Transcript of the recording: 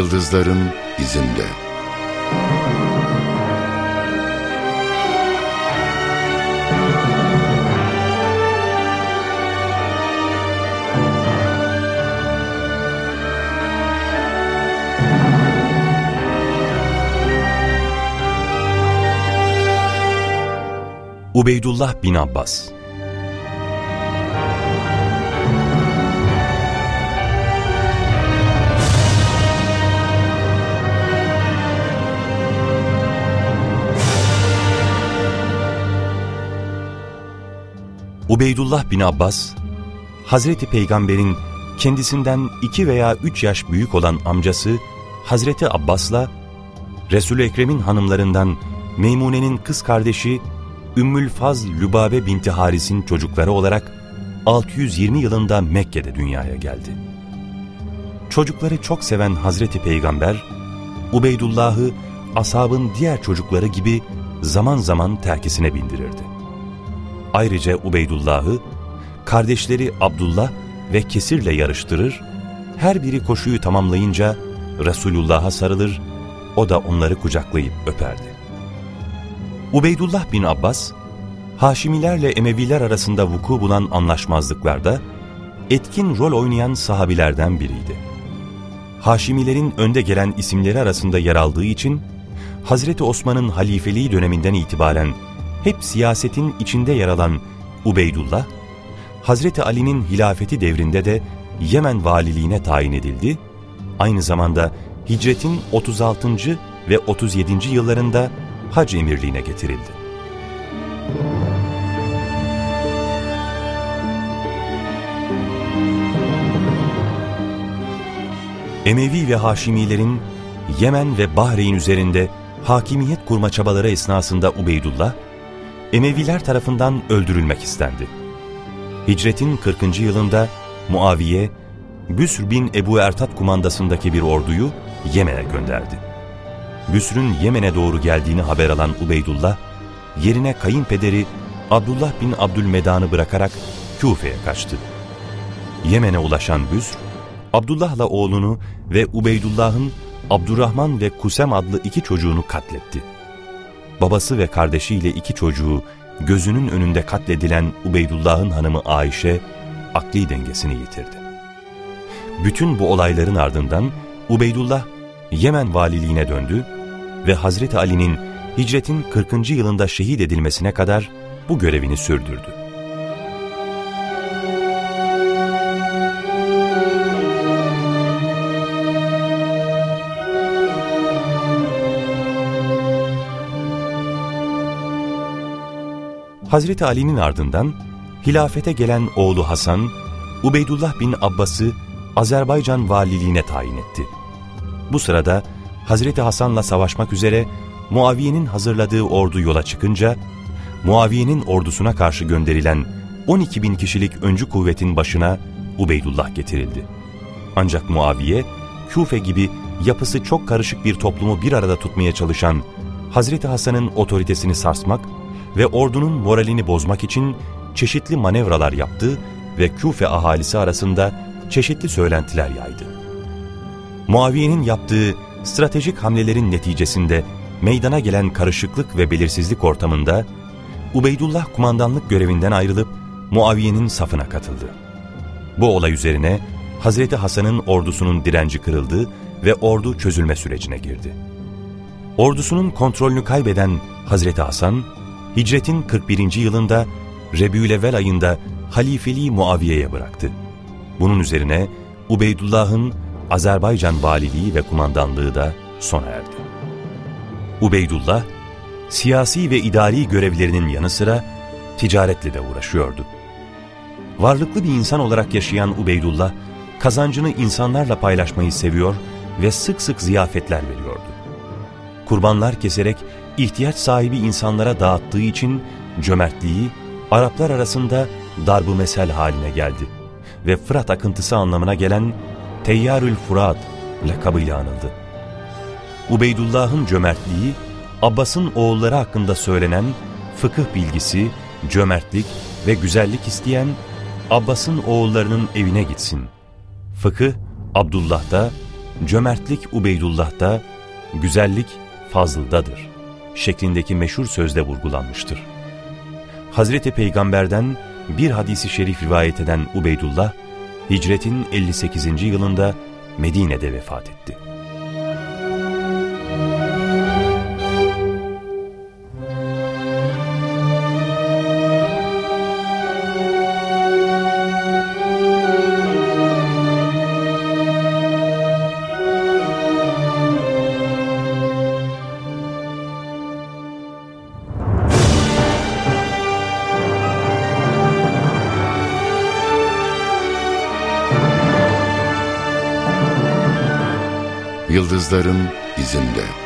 Yıldızların izinde. Ubeydullah bin Abbas Ubeydullah bin Abbas, Hazreti Peygamber'in kendisinden iki veya üç yaş büyük olan amcası Hazreti Abbas'la Resul-i Ekrem'in hanımlarından Meymune'nin kız kardeşi Ümmül Faz Lübabe binti Haris'in çocukları olarak 620 yılında Mekke'de dünyaya geldi. Çocukları çok seven Hazreti Peygamber, Ubeydullah'ı ashabın diğer çocukları gibi zaman zaman terkisine bindirirdi. Ayrıca Ubeydullah'ı kardeşleri Abdullah ve Kesir'le yarıştırır, her biri koşuyu tamamlayınca Resulullah'a sarılır, o da onları kucaklayıp öperdi. Ubeydullah bin Abbas, Haşimilerle Emeviler arasında vuku bulan anlaşmazlıklarda etkin rol oynayan sahabilerden biriydi. Haşimilerin önde gelen isimleri arasında yer aldığı için, Hazreti Osman'ın halifeliği döneminden itibaren hep siyasetin içinde yer alan Ubeydullah, Hazreti Ali'nin hilafeti devrinde de Yemen valiliğine tayin edildi, aynı zamanda hicretin 36. ve 37. yıllarında hac emirliğine getirildi. Emevi ve Haşimilerin Yemen ve Bahreyn üzerinde hakimiyet kurma çabaları esnasında Ubeydullah, Emeviler tarafından öldürülmek istendi. Hicretin 40. yılında Muaviye, Büsr bin Ebu Ertat kumandasındaki bir orduyu Yemen'e gönderdi. Büsr'ün Yemen'e doğru geldiğini haber alan Ubeydullah, yerine kayınpederi Abdullah bin Abdülmedan'ı bırakarak Küfe'ye kaçtı. Yemen'e ulaşan Büsr, Abdullah'la oğlunu ve Ubeydullah'ın Abdurrahman ve Kusem adlı iki çocuğunu katletti babası ve kardeşiyle iki çocuğu gözünün önünde katledilen Ubeydullah'ın hanımı Ayşe akli dengesini yitirdi. Bütün bu olayların ardından Ubeydullah Yemen valiliğine döndü ve Hazreti Ali'nin hicretin 40. yılında şehit edilmesine kadar bu görevini sürdürdü. Hazreti Ali'nin ardından hilafete gelen oğlu Hasan, Ubeydullah bin Abbas'ı Azerbaycan valiliğine tayin etti. Bu sırada Hazreti Hasan'la savaşmak üzere Muaviye'nin hazırladığı ordu yola çıkınca, Muaviye'nin ordusuna karşı gönderilen 12 bin kişilik öncü kuvvetin başına Ubeydullah getirildi. Ancak Muaviye, Küfe gibi yapısı çok karışık bir toplumu bir arada tutmaya çalışan Hazreti Hasan'ın otoritesini sarsmak ve ordunun moralini bozmak için çeşitli manevralar yaptı ve Küfe ahalisi arasında çeşitli söylentiler yaydı. Muaviye'nin yaptığı stratejik hamlelerin neticesinde meydana gelen karışıklık ve belirsizlik ortamında Ubeydullah kumandanlık görevinden ayrılıp Muaviye'nin safına katıldı. Bu olay üzerine Hazreti Hasan'ın ordusunun direnci kırıldı ve ordu çözülme sürecine girdi. Ordusunun kontrolünü kaybeden Hazreti Hasan, hicretin 41. yılında Rebü'levvel ayında halifeliği Muaviye'ye bıraktı. Bunun üzerine Ubeydullah'ın Azerbaycan valiliği ve kumandanlığı da sona erdi. Ubeydullah, siyasi ve idari görevlerinin yanı sıra ticaretle de uğraşıyordu. Varlıklı bir insan olarak yaşayan Ubeydullah, kazancını insanlarla paylaşmayı seviyor ve sık sık ziyafetler veriyordu. Kurbanlar keserek ihtiyaç sahibi insanlara dağıttığı için cömertliği Araplar arasında darbu mesel haline geldi ve Fırat akıntısı anlamına gelen Teyyarül Furat lakabıyla anıldı. Ubeydullah'ın cömertliği, Abbas'ın oğulları hakkında söylenen fıkıh bilgisi, cömertlik ve güzellik isteyen Abbas'ın oğullarının evine gitsin. Fıkıh Abdullah'da, cömertlik Ubeydullah'ta, güzellik Fazıl'dadır şeklindeki meşhur sözde vurgulanmıştır. Hazreti Peygamber'den bir hadisi şerif rivayet eden Ubeydullah, hicretin 58. yılında Medine'de vefat etti. Yıldızların izinde.